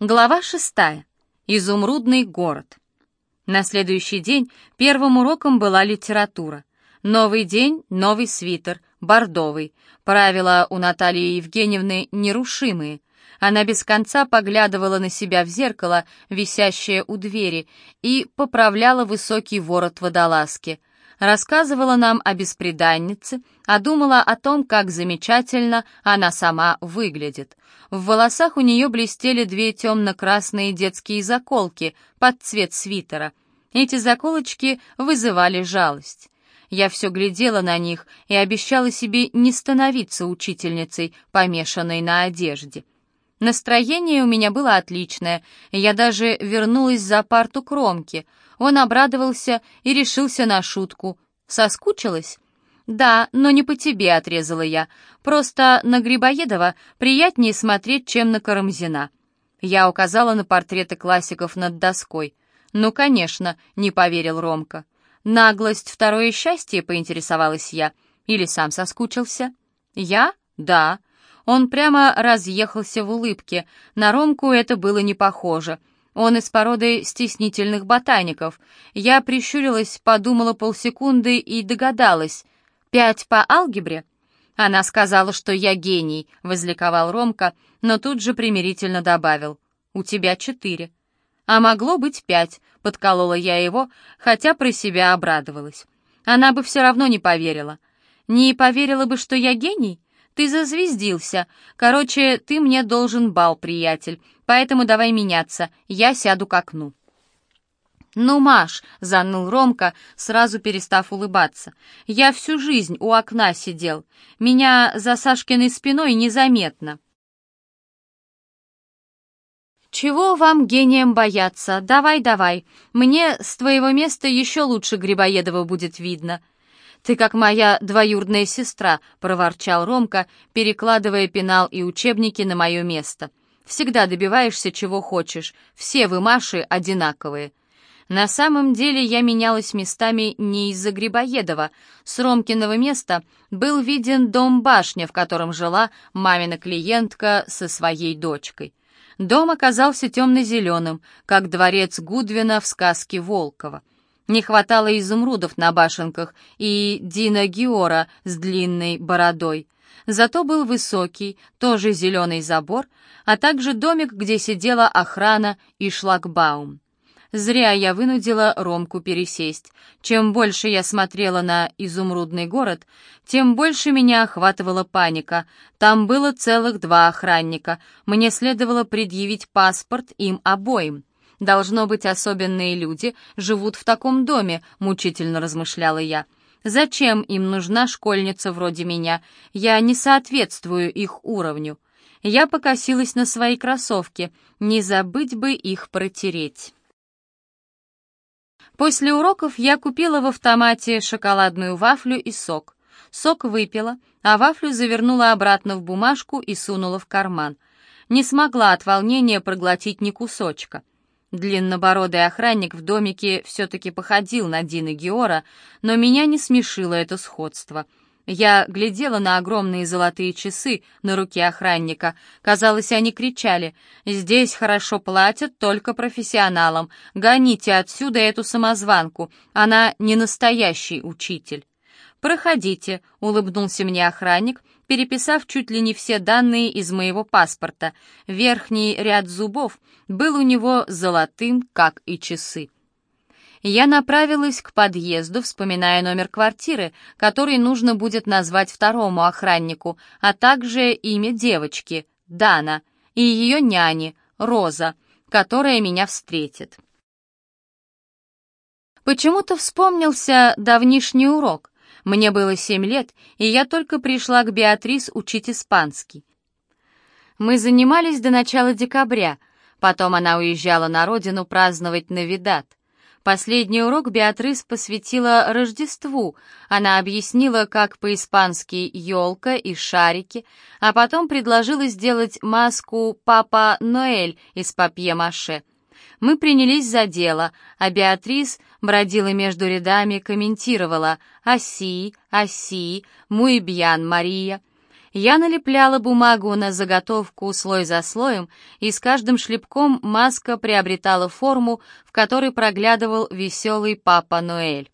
Глава шестая. Изумрудный город. На следующий день первым уроком была литература. Новый день, новый свитер, бордовый. Правила у Натальи Евгеньевны нерушимые. Она без конца поглядывала на себя в зеркало, висящее у двери, и поправляла высокий ворот водолазки рассказывала нам о бесприданнице, а думала о том, как замечательно она сама выглядит. В волосах у нее блестели две темно-красные детские заколки под цвет свитера. Эти заколочки вызывали жалость. Я все глядела на них и обещала себе не становиться учительницей, помешанной на одежде. Настроение у меня было отличное, я даже вернулась за парту кромки — он обрадовался и решился на шутку. «Соскучилась?» «Да, но не по тебе», — отрезала я. «Просто на Грибоедова приятнее смотреть, чем на Карамзина». Я указала на портреты классиков над доской. «Ну, конечно», — не поверил Ромка. «Наглость — второе счастье», — поинтересовалась я. «Или сам соскучился?» «Я? Да». Он прямо разъехался в улыбке. На Ромку это было не похоже. Он из породы стеснительных ботаников. Я прищурилась, подумала полсекунды и догадалась. «Пять по алгебре?» Она сказала, что я гений, возликовал Ромка, но тут же примирительно добавил. «У тебя четыре». «А могло быть пять», — подколола я его, хотя про себя обрадовалась. Она бы все равно не поверила. «Не поверила бы, что я гений?» Ты зазвездился. Короче, ты мне должен бал, приятель. Поэтому давай меняться. Я сяду к окну». «Ну, Маш», — заныл Ромка, сразу перестав улыбаться, — «я всю жизнь у окна сидел. Меня за Сашкиной спиной незаметно». «Чего вам гением бояться? Давай, давай. Мне с твоего места еще лучше Грибоедова будет видно». «Ты как моя двоюродная сестра», — проворчал Ромка, перекладывая пенал и учебники на мое место. «Всегда добиваешься, чего хочешь. Все вы, Маши, одинаковые». На самом деле я менялась местами не из-за Грибоедова. С Ромкиного места был виден дом-башня, в котором жила мамина клиентка со своей дочкой. Дом оказался темно-зеленым, как дворец Гудвина в сказке Волкова. Не хватало изумрудов на башенках и Дина Геора с длинной бородой. Зато был высокий, тоже зеленый забор, а также домик, где сидела охрана и шлагбаум. Зря я вынудила Ромку пересесть. Чем больше я смотрела на изумрудный город, тем больше меня охватывала паника. Там было целых два охранника. Мне следовало предъявить паспорт им обоим. Должно быть, особенные люди живут в таком доме, мучительно размышляла я. Зачем им нужна школьница вроде меня? Я не соответствую их уровню. Я покосилась на свои кроссовки. Не забыть бы их протереть. После уроков я купила в автомате шоколадную вафлю и сок. Сок выпила, а вафлю завернула обратно в бумажку и сунула в карман. Не смогла от волнения проглотить ни кусочка. Длиннобородый охранник в домике все-таки походил на Дина Геора, но меня не смешило это сходство. Я глядела на огромные золотые часы на руке охранника. Казалось, они кричали «Здесь хорошо платят только профессионалам. Гоните отсюда эту самозванку. Она не настоящий учитель». «Проходите», — улыбнулся мне охранник, переписав чуть ли не все данные из моего паспорта. Верхний ряд зубов был у него золотым, как и часы. Я направилась к подъезду, вспоминая номер квартиры, который нужно будет назвать второму охраннику, а также имя девочки, Дана, и ее няни, Роза, которая меня встретит. Почему-то вспомнился давнишний урок — мне было семь лет, и я только пришла к Беатрис учить испанский. Мы занимались до начала декабря, потом она уезжала на родину праздновать Навидат. Последний урок Беатрис посвятила Рождеству. Она объяснила, как по-испански «елка» и «шарики», а потом предложила сделать маску «Папа Ноэль» из папье-маше — мы принялись за дело, а Беатрис бродила между рядами, комментировала «Оси, оси, муй бьян, Мария». Я налепляла бумагу на заготовку слой за слоем, и с каждым шлепком маска приобретала форму, в которой проглядывал веселый Папа Ноэль.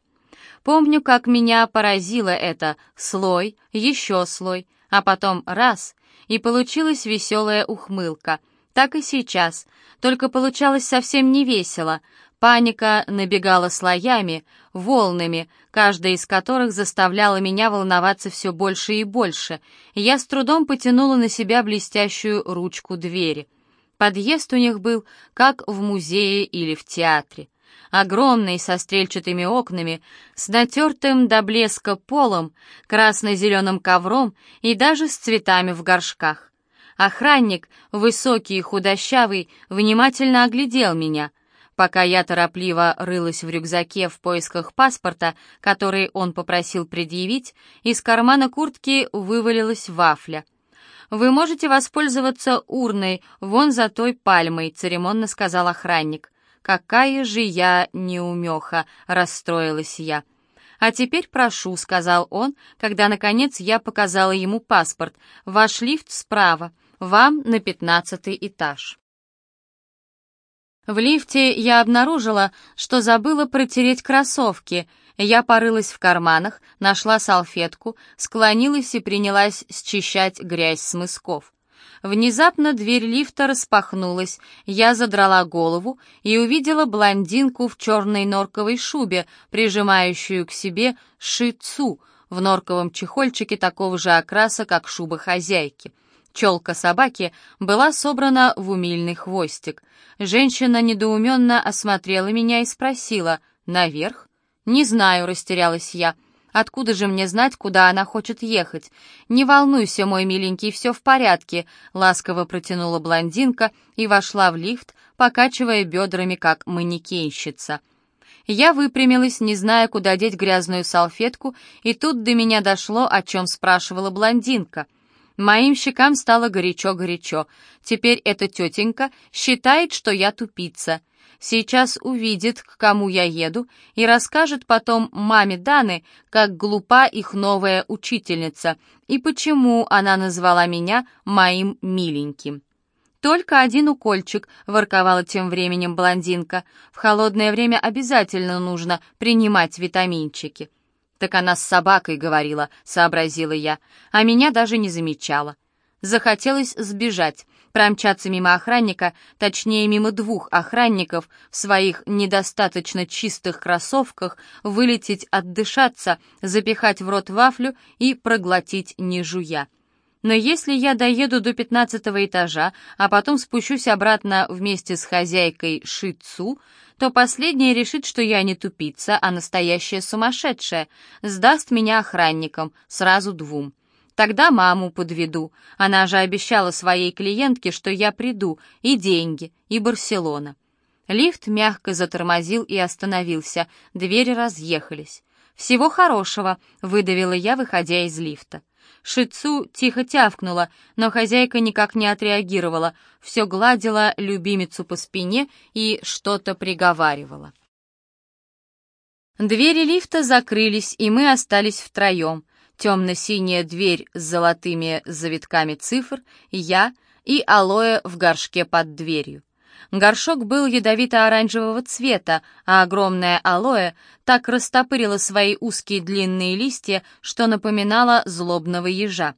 Помню, как меня поразило это слой, еще слой, а потом раз, и получилась веселая ухмылка. Так и сейчас, только получалось совсем не весело. Паника набегала слоями, волнами, каждая из которых заставляла меня волноваться все больше и больше. Я с трудом потянула на себя блестящую ручку двери. Подъезд у них был как в музее или в театре. Огромный, со стрельчатыми окнами, с натертым до блеска полом, красно-зеленым ковром и даже с цветами в горшках. Охранник, высокий и худощавый, внимательно оглядел меня — Пока я торопливо рылась в рюкзаке в поисках паспорта, который он попросил предъявить, из кармана куртки вывалилась вафля. «Вы можете воспользоваться урной вон за той пальмой», — церемонно сказал охранник. «Какая же я неумеха!» — расстроилась я. «А теперь прошу», — сказал он, когда, наконец, я показала ему паспорт. «Ваш лифт справа. Вам на пятнадцатый этаж». В лифте я обнаружила, что забыла протереть кроссовки. Я порылась в карманах, нашла салфетку, склонилась и принялась счищать грязь с мысков. Внезапно дверь лифта распахнулась, я задрала голову и увидела блондинку в черной норковой шубе, прижимающую к себе шицу в норковом чехольчике такого же окраса, как шуба хозяйки. Челка собаки была собрана в умильный хвостик. Женщина недоуменно осмотрела меня и спросила «Наверх?» «Не знаю», — растерялась я. «Откуда же мне знать, куда она хочет ехать?» «Не волнуйся, мой миленький, все в порядке», — ласково протянула блондинка и вошла в лифт, покачивая бедрами, как манекенщица. Я выпрямилась, не зная, куда деть грязную салфетку, и тут до меня дошло, о чем спрашивала блондинка — Моим щекам стало горячо-горячо. Теперь эта тетенька считает, что я тупица. Сейчас увидит, к кому я еду, и расскажет потом маме Даны, как глупа их новая учительница, и почему она назвала меня моим миленьким. «Только один укольчик», — ворковала тем временем блондинка. «В холодное время обязательно нужно принимать витаминчики». «Так она с собакой говорила», — сообразила я, а меня даже не замечала. Захотелось сбежать, промчаться мимо охранника, точнее, мимо двух охранников в своих недостаточно чистых кроссовках, вылететь отдышаться, запихать в рот вафлю и проглотить не жуя. Но если я доеду до пятнадцатого этажа, а потом спущусь обратно вместе с хозяйкой Шицу, то последняя решит, что я не тупица, а настоящая сумасшедшая, сдаст меня охранникам, сразу двум. Тогда маму подведу. Она же обещала своей клиентке, что я приду, и деньги, и Барселона. Лифт мягко затормозил и остановился, двери разъехались. «Всего хорошего», — выдавила я, выходя из лифта. Шицу тихо тявкнула, но хозяйка никак не отреагировала, все гладила любимицу по спине и что-то приговаривала. Двери лифта закрылись, и мы остались втроем. Темно-синяя дверь с золотыми завитками цифр, я и алоэ в горшке под дверью. Горшок был ядовито-оранжевого цвета, а огромное алоэ так растопырило свои узкие длинные листья, что напоминало злобного ежа.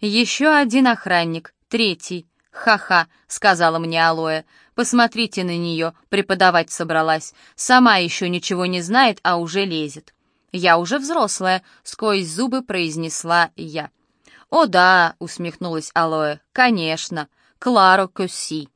«Еще один охранник, третий. Ха-ха», — сказала мне алоэ. «Посмотрите на нее, преподавать собралась. Сама еще ничего не знает, а уже лезет». «Я уже взрослая», — сквозь зубы произнесла я. «О да», — усмехнулась алоэ, — «конечно, Кларо Косси».